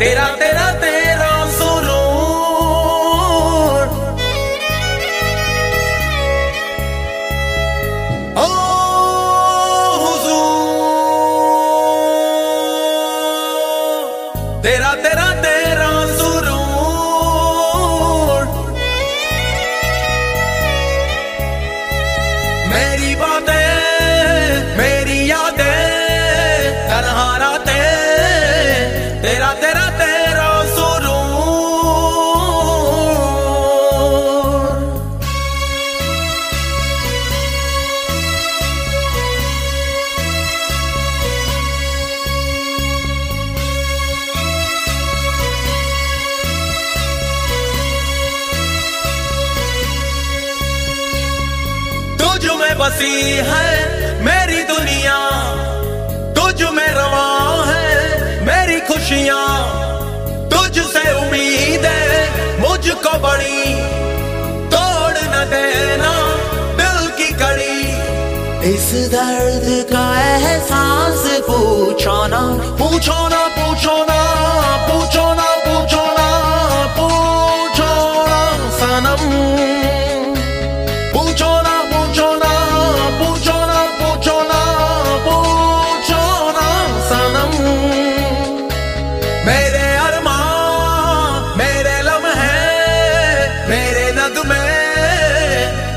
तेरा तेरा तेरा सुरूर ओ तेरा तेरा तेरा सुरूर मेरी बातें बसी है मेरी दुनिया तुझ में रवा है मेरी खुशियाँ। तुझसे उम्मीद है मुझको बड़ी। तोड़ न देना दिल की कड़ी। इस दर्द का एहसास पूछो ना। पूछो ना पूछो ना पूछो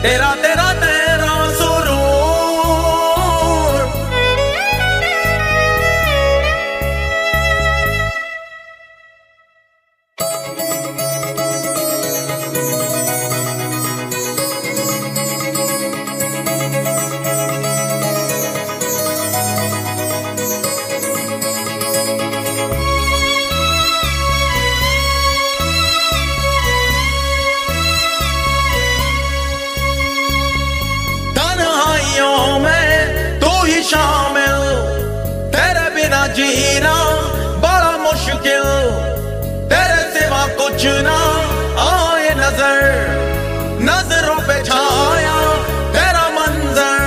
तेरा तेरा ना आए नज़र, नज़रों पे छाया तेरा मंजर।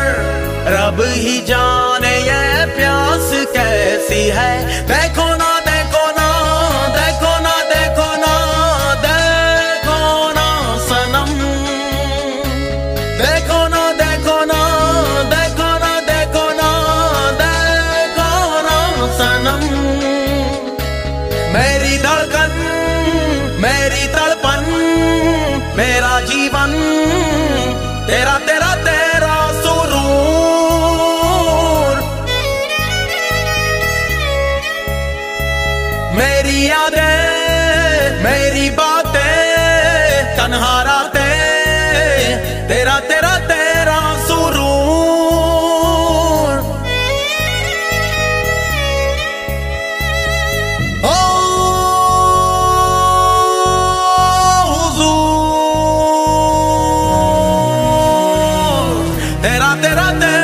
रब ही जाने ये प्यास कैसी है, देखो ना मेरी तड़पन, मेरा जीवन, तेरा तेरा तेरा सुरूर। मेरी यादें, मेरी बातें तन्हा रातें तेरा तेरा तेरा Rote, rote